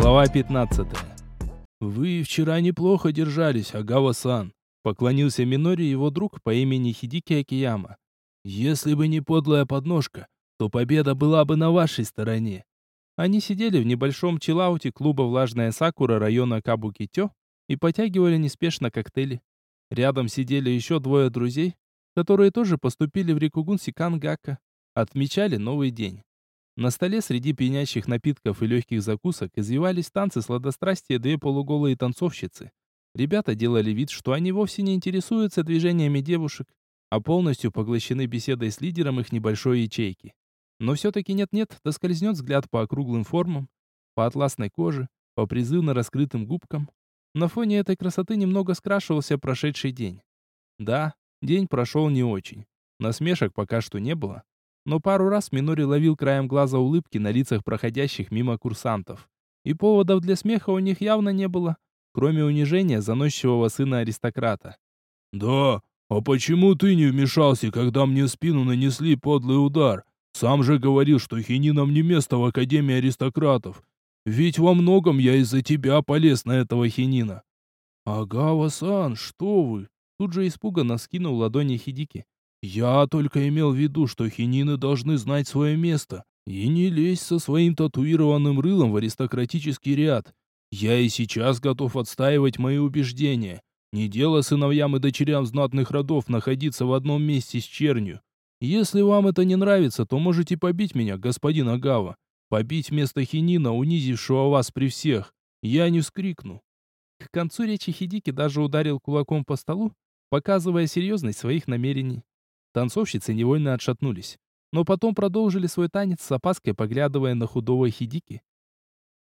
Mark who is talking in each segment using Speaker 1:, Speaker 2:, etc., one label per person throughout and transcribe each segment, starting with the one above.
Speaker 1: Глава 15. «Вы вчера неплохо держались, Агава-сан», — поклонился Минори его друг по имени Хидики Акияма. «Если бы не подлая подножка, то победа была бы на вашей стороне». Они сидели в небольшом чилауте клуба «Влажная сакура» района Кабукитё и потягивали неспешно коктейли. Рядом сидели еще двое друзей, которые тоже поступили в Рикугун Сикангака. Отмечали новый день. На столе среди пьянящих напитков и легких закусок извивались танцы сладострастия две полуголые танцовщицы. Ребята делали вид, что они вовсе не интересуются движениями девушек, а полностью поглощены беседой с лидером их небольшой ячейки. Но все-таки нет-нет, да скользнет взгляд по округлым формам, по атласной коже, по призывно раскрытым губкам. На фоне этой красоты немного скрашивался прошедший день. Да, день прошел не очень. Насмешек пока что не было, но пару раз Минори ловил краем глаза улыбки на лицах проходящих мимо курсантов. И поводов для смеха у них явно не было, кроме унижения заносчивого сына аристократа.
Speaker 2: «Да, а почему ты не вмешался, когда мне спину нанесли подлый удар? Сам же говорил, что хининам не место в Академии аристократов. Ведь во многом я из-за тебя полез на этого хинина».
Speaker 1: «Агава-сан, что вы?» Тут же испуганно скинул ладони Хидики. Я только имел в виду, что хинины должны знать свое место и не лезть со своим татуированным рылом в аристократический ряд. Я и сейчас готов отстаивать мои убеждения. Не дело сыновьям и дочерям знатных родов находиться в одном месте с чернью. Если вам это не нравится, то можете побить меня, господин Агава. Побить вместо хинина, унизившего вас при всех. Я не вскрикну. К концу речи Хидики даже ударил кулаком по столу, показывая серьезность своих намерений. Танцовщицы невольно отшатнулись, но потом продолжили свой танец с опаской, поглядывая на худого Хидики.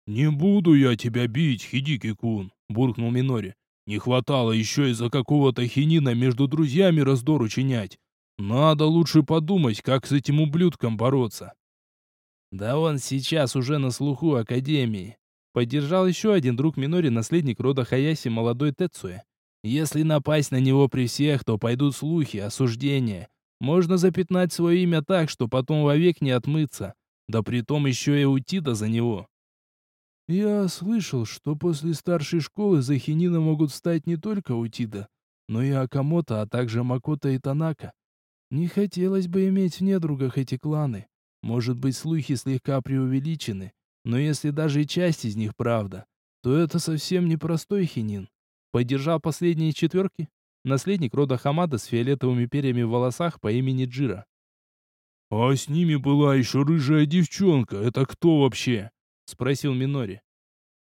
Speaker 2: «Не буду я тебя бить, Хидики-кун», — буркнул Минори. «Не хватало еще из-за какого-то хинина между друзьями раздор учинять. Надо лучше подумать, как с этим ублюдком бороться».
Speaker 1: «Да он сейчас уже на слуху Академии», — поддержал еще один друг Минори, наследник рода Хаяси, молодой Тецуэ. «Если напасть на него при всех, то пойдут слухи, осуждения. Можно запятнать свое имя так, что потом вовек не отмыться. Да притом еще и уйти да за него. Я слышал, что после старшей школы за Хинина могут стать не только Утида, но и Акамото, а также Макото и Танака. Не хотелось бы иметь в недругах эти кланы. Может быть, слухи слегка преувеличены, но если даже и часть из них правда, то это совсем не простой Хинин. Поддержал последние четверки, наследник рода Хамада с фиолетовыми перьями в волосах по имени Джира.
Speaker 2: «А с ними была еще рыжая девчонка. Это кто вообще?» — спросил Минори.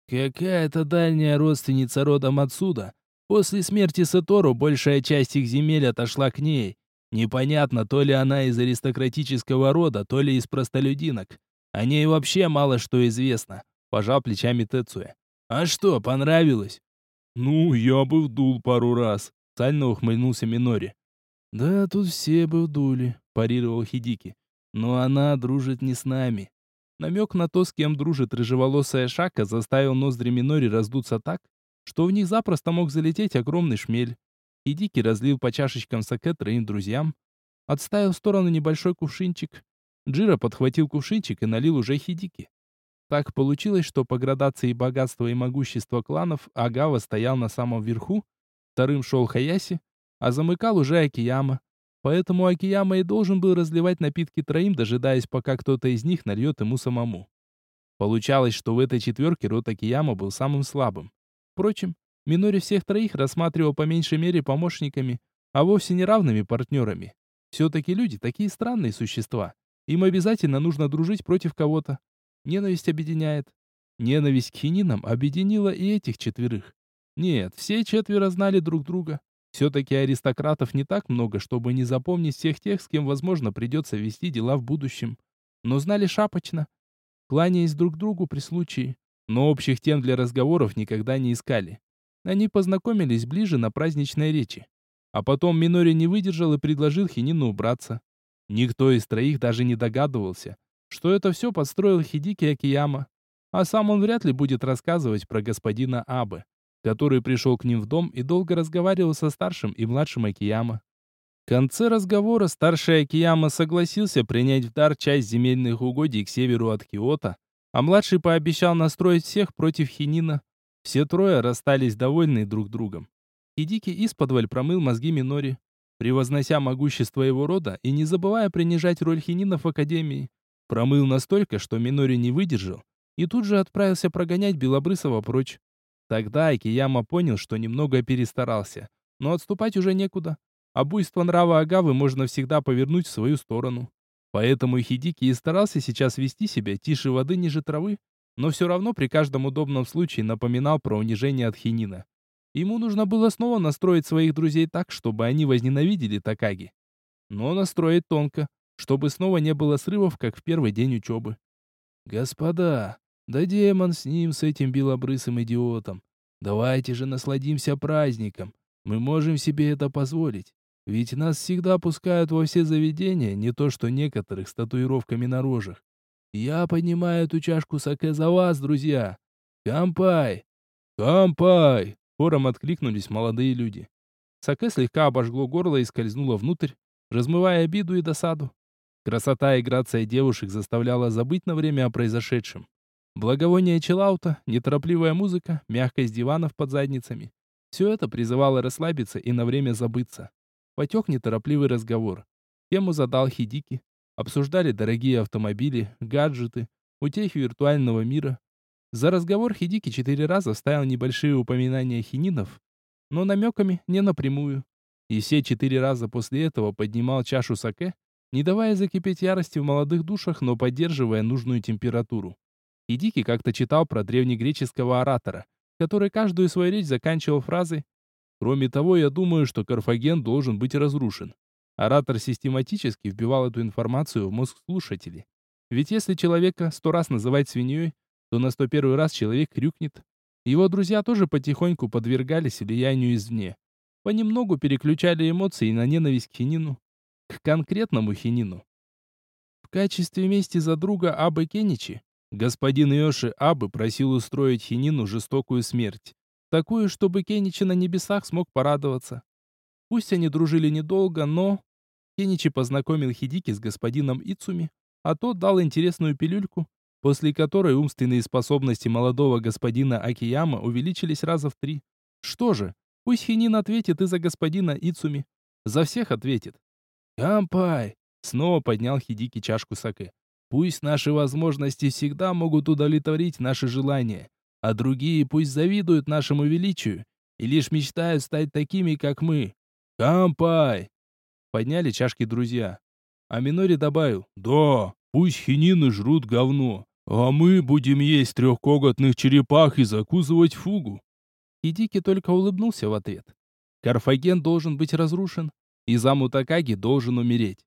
Speaker 1: «Какая-то дальняя родственница рода Мацуда. После смерти Сатору большая часть их земель отошла к ней. Непонятно, то ли она из аристократического рода, то ли из простолюдинок. О ней вообще мало что известно», — пожал плечами Тецуя. «А что, понравилось?»
Speaker 2: «Ну, я бы вдул пару раз»,
Speaker 1: Сально ухмыльнулся Минори. «Да тут все бы вдули», — парировал Хидики. «Но она дружит не с нами». Намек на то, с кем дружит рыжеволосая шака, заставил ноздри Минори раздуться так, что в них запросто мог залететь огромный шмель. Хидики разлил по чашечкам саке троим друзьям, отставил в сторону небольшой кувшинчик. Джира подхватил кувшинчик и налил уже Хидики. Так получилось, что по градации богатства и могущества кланов Агава стоял на самом верху, Вторым шел Хаяси, а замыкал уже Акияма. Поэтому Акияма и должен был разливать напитки троим, дожидаясь, пока кто-то из них нальет ему самому. Получалось, что в этой четверке рот Акияма был самым слабым. Впрочем, Минори всех троих рассматривал по меньшей мере помощниками, а вовсе не равными партнерами. Все-таки люди такие странные существа. Им обязательно нужно дружить против кого-то. Ненависть объединяет. Ненависть к хининам объединила и этих четверых. Нет, все четверо знали друг друга. Все-таки аристократов не так много, чтобы не запомнить всех тех, с кем, возможно, придется вести дела в будущем. Но знали шапочно, кланяясь друг другу при случае. Но общих тем для разговоров никогда не искали. Они познакомились ближе на праздничной речи. А потом Минори не выдержал и предложил Хинину убраться. Никто из троих даже не догадывался, что это все подстроил Хидики Акияма. А сам он вряд ли будет рассказывать про господина Абы который пришел к ним в дом и долго разговаривал со старшим и младшим Акияма. В конце разговора старший Акияма согласился принять в дар часть земельных угодий к северу от Киота, а младший пообещал настроить всех против Хинина. Все трое расстались довольны друг другом. Хидики исподволь промыл мозги Минори, превознося могущество его рода и не забывая принижать роль Хинина в Академии. Промыл настолько, что Минори не выдержал, и тут же отправился прогонять Белобрысова прочь. Тогда Акияма понял, что немного перестарался, но отступать уже некуда. А буйство нрава Агавы можно всегда повернуть в свою сторону. Поэтому Хидики и старался сейчас вести себя тише воды ниже травы, но все равно при каждом удобном случае напоминал про унижение от Хинина. Ему нужно было снова настроить своих друзей так, чтобы они возненавидели Такаги. Но настроить тонко, чтобы снова не было срывов, как в первый день учебы. «Господа, да демон с ним, с этим белобрысым идиотом. Давайте же насладимся праздником. Мы можем себе это позволить. Ведь нас всегда пускают во все заведения, не то что некоторых с татуировками на рожах. Я поднимаю эту чашку саке за вас, друзья. Кампай! Кампай! Хором откликнулись молодые люди. Саке слегка обожгло горло и скользнуло внутрь, размывая обиду и досаду. Красота и грация девушек заставляла забыть на время о произошедшем. Благовоние челаута, неторопливая музыка, мягкость диванов под задницами. Все это призывало расслабиться и на время забыться. Потек неторопливый разговор. Тему задал Хидики. Обсуждали дорогие автомобили, гаджеты, утехи виртуального мира. За разговор Хидики четыре раза ставил небольшие упоминания хининов, но намеками, не напрямую. И все четыре раза после этого поднимал чашу саке, не давая закипеть ярости в молодых душах, но поддерживая нужную температуру. Хидики как-то читал про древнегреческого оратора, который каждую свою речь заканчивал фразой Кроме того, я думаю, что Карфаген должен быть разрушен. Оратор систематически вбивал эту информацию в мозг слушателей. Ведь если человека сто раз называть свиньей, то на сто первый раз человек крюкнет. Его друзья тоже потихоньку подвергались влиянию извне. Понемногу переключали эмоции на ненависть к Хинину. К конкретному Хинину. В качестве мести за друга Абы Кеничи, господин Йоши Абы просил устроить Хинину жестокую смерть. Такую, чтобы Кеничи на небесах смог порадоваться. Пусть они дружили недолго, но... Кеничи познакомил Хидики с господином Ицуми, а тот дал интересную пилюльку, после которой умственные способности молодого господина Акияма увеличились раза в три. Что же, пусть Хинин ответит и за господина Ицуми. За всех ответит. «Кампай!» — снова поднял Хидики чашку саке. «Пусть наши возможности всегда могут удовлетворить наши желания а другие пусть завидуют нашему величию и лишь мечтают стать такими, как мы. Кампай!» Подняли чашки друзья. А Минори добавил, «Да, пусть хинины жрут говно, а мы будем есть трехкоготных черепах и закусывать фугу». Хидики только улыбнулся в ответ. Карфаген должен быть разрушен, и заму Такаги должен умереть.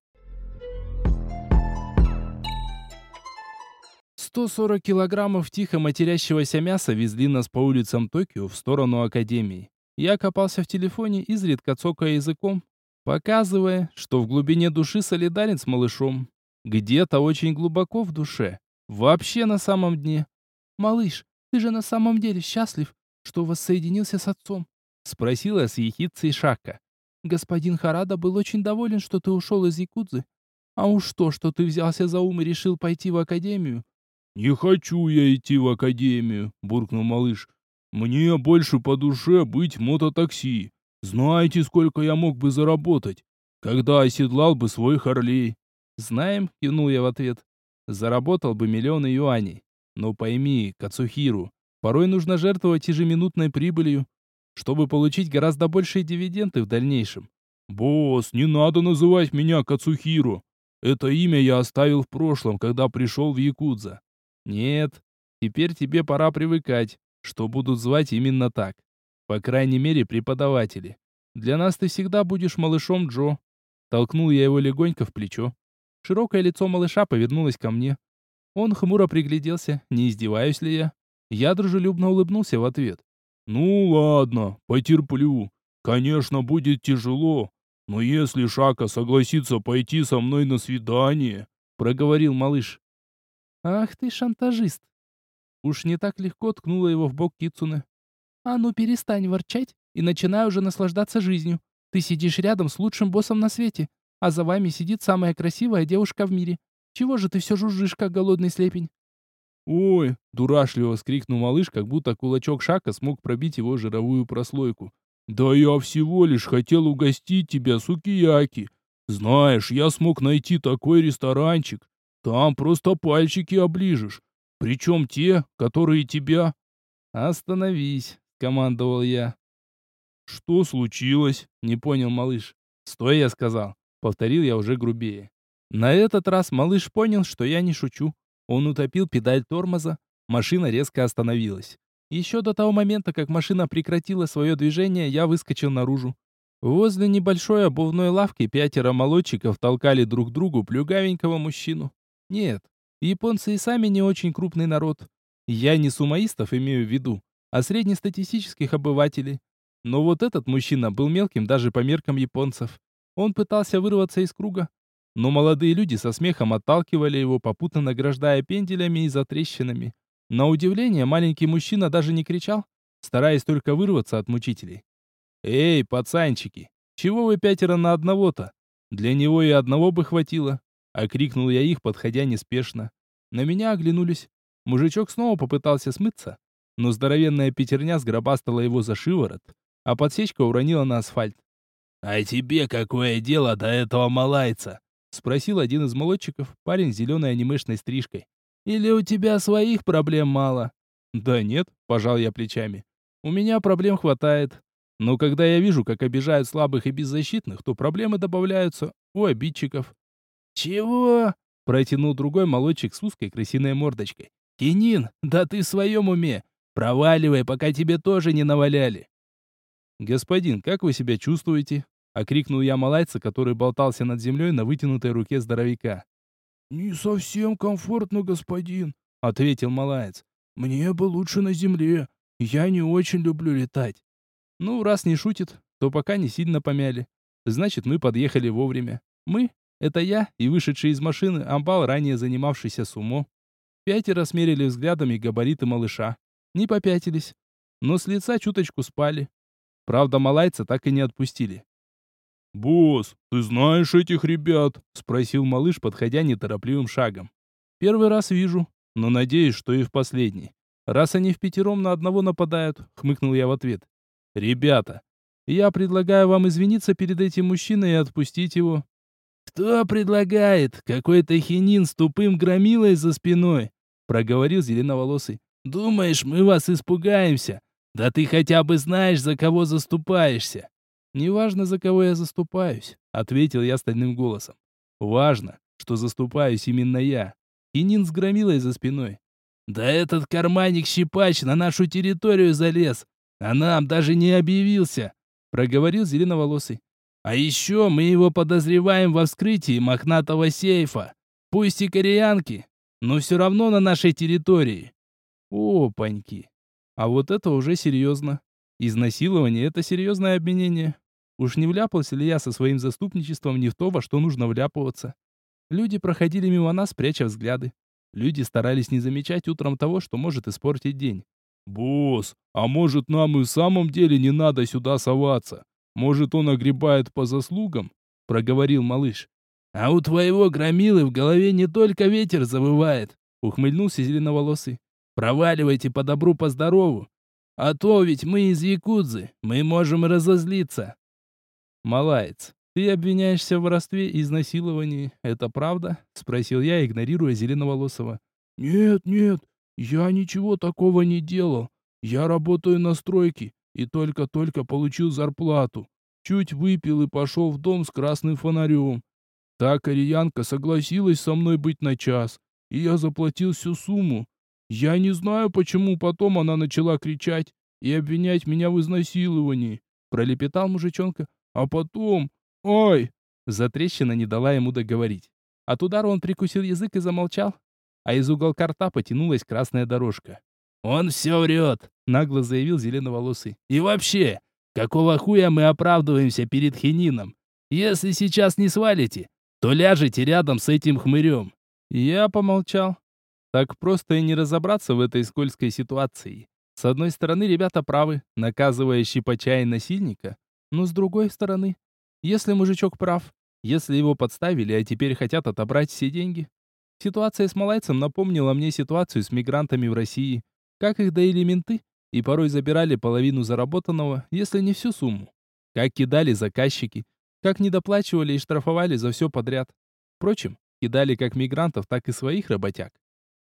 Speaker 1: 140 килограммов тихо матерящегося мяса везли нас по улицам Токио в сторону Академии. Я копался в телефоне, изредка цокая языком, показывая, что в глубине души солидарен с малышом. Где-то очень глубоко в душе. Вообще на самом дне. «Малыш, ты же на самом деле счастлив, что воссоединился с отцом?» Спросила с ехидцей Шака. «Господин Харада был очень доволен, что ты ушел из Якудзы. А уж то, что ты взялся за ум и решил пойти в академию,
Speaker 2: «Не хочу я идти в академию», — буркнул малыш. «Мне больше по душе быть мототакси. Знаете, сколько я мог бы заработать, когда оседлал бы свой Харлей?»
Speaker 1: «Знаем», — кивнул я в ответ. «Заработал бы миллионы юаней. Но пойми, Кацухиру, порой нужно жертвовать ежеминутной прибылью, чтобы получить гораздо большие дивиденды в дальнейшем».
Speaker 2: «Босс, не надо называть меня Кацухиру. Это имя я оставил в прошлом, когда пришел в Якудза.
Speaker 1: Нет, теперь тебе пора привыкать, что будут звать именно так. По крайней мере, преподаватели. Для нас ты всегда будешь малышом Джо. Толкнул я его легонько в плечо. Широкое лицо малыша повернулось ко мне. Он хмуро пригляделся, не издеваюсь ли я. Я дружелюбно улыбнулся в ответ.
Speaker 2: «Ну ладно, потерплю. Конечно, будет тяжело, но если Шака согласится пойти со мной на свидание...»
Speaker 1: Проговорил малыш. «Ах ты шантажист!» Уж не так легко ткнула его в бок Кицуне. «А ну перестань ворчать и начинай уже наслаждаться жизнью. Ты сидишь рядом с лучшим боссом на свете, а за вами сидит самая красивая девушка в мире. Чего же ты все жужжишь, как голодный слепень?» «Ой!» – дурашливо вскрикнул малыш, как будто кулачок Шака смог пробить его жировую прослойку.
Speaker 2: «Да я всего лишь хотел угостить тебя сукияки. Знаешь, я смог найти такой ресторанчик. Там просто пальчики оближешь. Причем те, которые тебя...»
Speaker 1: «Остановись», — командовал я.
Speaker 2: «Что случилось?»
Speaker 1: — не понял малыш. «Стой», — я сказал. Повторил я уже грубее. На этот раз малыш понял, что я не шучу. Он утопил педаль тормоза, машина резко остановилась. Еще до того момента, как машина прекратила свое движение, я выскочил наружу. Возле небольшой обувной лавки пятеро молодчиков толкали друг другу плюгавенького мужчину. Нет, японцы и сами не очень крупный народ. Я не сумаистов имею в виду, а среднестатистических обывателей. Но вот этот мужчина был мелким даже по меркам японцев. Он пытался вырваться из круга, но молодые люди со смехом отталкивали его, попутно награждая пенделями и затрещинами. На удивление, маленький мужчина даже не кричал, стараясь только вырваться от мучителей. «Эй, пацанчики, чего вы пятеро на одного-то? Для него и одного бы хватило!» Окрикнул я их, подходя неспешно. На меня оглянулись. Мужичок снова попытался смыться, но здоровенная пятерня сгробастала его за шиворот, а подсечка уронила на асфальт.
Speaker 2: «А тебе какое дело до этого малайца?»
Speaker 1: — спросил один из молодчиков, парень с зеленой анимешной стрижкой. «Или у тебя своих проблем мало?» «Да нет», — пожал я плечами. «У меня проблем хватает. Но когда я вижу, как обижают слабых и беззащитных, то проблемы добавляются у обидчиков».
Speaker 2: «Чего?»
Speaker 1: — протянул другой молодчик с узкой крысиной мордочкой. «Кинин, да ты в своем уме! Проваливай, пока тебе тоже не наваляли!» «Господин, как вы себя чувствуете?» — окрикнул я малайца, который болтался над землей на вытянутой руке здоровяка.
Speaker 2: «Не совсем комфортно, господин», — ответил малаец. «Мне бы лучше на земле. Я не очень люблю летать».
Speaker 1: «Ну, раз не шутит, то пока не сильно помяли. Значит, мы подъехали вовремя. Мы — это я и вышедший из машины амбал, ранее занимавшийся сумо. Пятеро смерили взглядами габариты малыша. Не попятились, но с лица чуточку спали. Правда, малайца так и не отпустили.
Speaker 2: «Босс, ты знаешь этих ребят?» — спросил малыш, подходя неторопливым шагом.
Speaker 1: «Первый раз вижу, но надеюсь, что и в последний. Раз они в пятером на одного нападают», — хмыкнул я в ответ. «Ребята, я предлагаю вам извиниться перед этим мужчиной и отпустить его».
Speaker 2: «Кто предлагает? Какой-то хинин с тупым громилой за спиной», — проговорил зеленоволосый. «Думаешь, мы вас испугаемся? Да ты хотя бы знаешь, за кого заступаешься».
Speaker 1: «Неважно, за кого я заступаюсь», — ответил я стальным голосом. «Важно, что заступаюсь именно я. И Нин с громилой за спиной».
Speaker 2: «Да этот карманник-щипач на нашу территорию залез, а нам даже не объявился», — проговорил зеленоволосый. «А еще мы его подозреваем во вскрытии мохнатого сейфа. Пусть и кореянки, но все равно на нашей территории».
Speaker 1: «Опаньки! А вот это уже серьезно. Изнасилование — это серьезное обвинение. Уж не вляпался ли я со своим заступничеством не в то, во что нужно вляпываться? Люди проходили мимо нас, пряча взгляды. Люди старались не замечать утром того, что может испортить день.
Speaker 2: «Босс, а может нам и в самом деле не надо сюда соваться? Может он огребает по заслугам?» — проговорил малыш.
Speaker 1: «А у твоего громилы в голове не только ветер завывает», — ухмыльнулся зеленоволосый. «Проваливайте по добру, по здорову. А то ведь мы из Якудзы, мы можем разозлиться». «Малаец, ты обвиняешься в воровстве и изнасиловании. Это правда?» — спросил я, игнорируя Зеленоволосого.
Speaker 2: «Нет, нет, я ничего такого не делал. Я работаю на стройке и только-только получил зарплату. Чуть выпил и пошел в дом с красным фонарем. Та кореянка согласилась со мной быть на час, и я заплатил всю сумму. Я не знаю, почему потом она начала кричать и обвинять меня в изнасиловании», — пролепетал мужичонка. А потом... Ой!»
Speaker 1: Затрещина не дала ему договорить. От удара он прикусил язык и замолчал, а из уголка рта потянулась красная дорожка.
Speaker 2: «Он все врет», — нагло заявил зеленоволосый. «И вообще, какого хуя мы оправдываемся перед хинином? Если сейчас не свалите, то ляжете рядом с этим хмырем».
Speaker 1: Я помолчал. Так просто и не разобраться в этой скользкой ситуации. С одной стороны, ребята правы, наказывая щипача и насильника, но с другой стороны, если мужичок прав, если его подставили, а теперь хотят отобрать все деньги, Ситуация с малайцем напомнила мне ситуацию с мигрантами в России. Как их доили менты, и порой забирали половину заработанного, если не всю сумму. Как кидали заказчики, как недоплачивали и штрафовали за все подряд. Впрочем, кидали как мигрантов, так и своих работяг.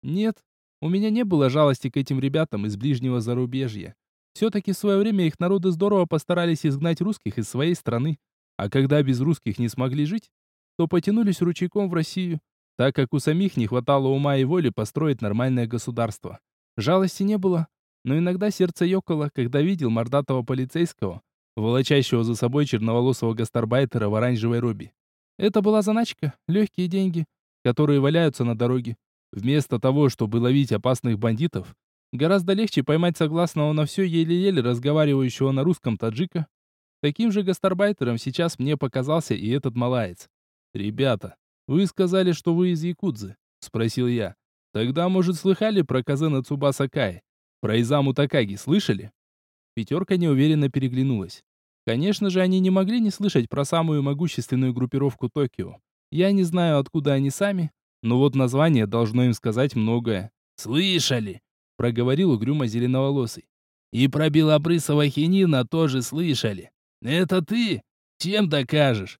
Speaker 1: Нет, у меня не было жалости к этим ребятам из ближнего зарубежья. Все-таки в свое время их народы здорово постарались изгнать русских из своей страны. А когда без русских не смогли жить, то потянулись ручейком в Россию, так как у самих не хватало ума и воли построить нормальное государство. Жалости не было, но иногда сердце ёкало, когда видел мордатого полицейского, волочащего за собой черноволосого гастарбайтера в оранжевой робе. Это была заначка, легкие деньги, которые валяются на дороге. Вместо того, чтобы ловить опасных бандитов, гораздо легче поймать согласного на все еле-еле разговаривающего на русском таджика. Таким же гастарбайтером сейчас мне показался и этот малаец. «Ребята, вы сказали, что вы из Якудзы?» — спросил я. «Тогда, может, слыхали про Казена Цубаса Кай? Про Изаму Такаги слышали?» Пятерка неуверенно переглянулась. Конечно же, они не могли не слышать про самую могущественную группировку Токио. Я не знаю, откуда они сами, но вот название должно им сказать многое. «Слышали!» — проговорил угрюмо зеленоволосый. «И про белобрысого хинина тоже слышали. Это ты? Чем докажешь?»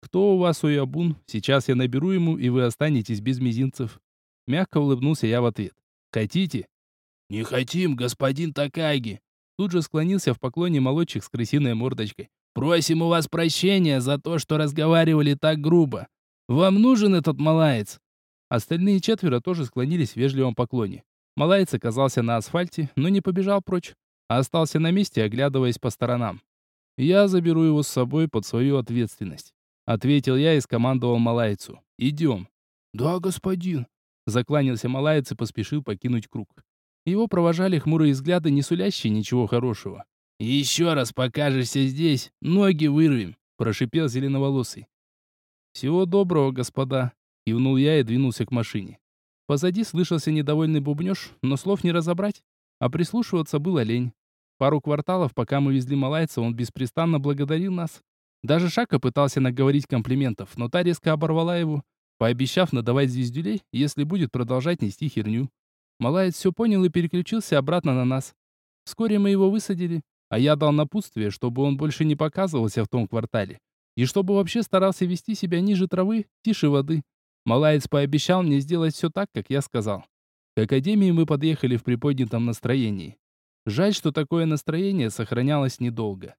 Speaker 1: «Кто у вас, Уябун? Сейчас я наберу ему, и вы останетесь без мизинцев». Мягко улыбнулся я в ответ. «Хотите?»
Speaker 2: «Не хотим, господин Такаги!»
Speaker 1: Тут же склонился в поклоне молодчик с крысиной мордочкой.
Speaker 2: «Просим у вас прощения за то, что разговаривали так грубо. Вам нужен этот малаец?»
Speaker 1: Остальные четверо тоже склонились в вежливом поклоне. Малаец оказался на асфальте, но не побежал прочь, а остался на месте, оглядываясь по сторонам. «Я заберу его с собой под свою ответственность», — ответил я и скомандовал малайцу. «Идем».
Speaker 2: «Да, господин», —
Speaker 1: закланялся малаец и поспешил покинуть круг. Его провожали хмурые взгляды, не сулящие ничего хорошего.
Speaker 2: «Еще раз покажешься здесь, ноги вырвем», — прошипел зеленоволосый.
Speaker 1: «Всего доброго, господа», — кивнул я и двинулся к машине. Позади слышался недовольный бубнёж, но слов не разобрать, а прислушиваться было лень. Пару кварталов, пока мы везли малайца, он беспрестанно благодарил нас. Даже Шака пытался наговорить комплиментов, но та резко оборвала его, пообещав надавать звездюлей, если будет продолжать нести херню. Малаец все понял и переключился обратно на нас. Вскоре мы его высадили, а я дал напутствие, чтобы он больше не показывался в том квартале. И чтобы вообще старался вести себя ниже травы, тише воды. Малаец пообещал мне сделать все так, как я сказал. К академии мы подъехали в приподнятом настроении. Жаль, что такое настроение сохранялось недолго.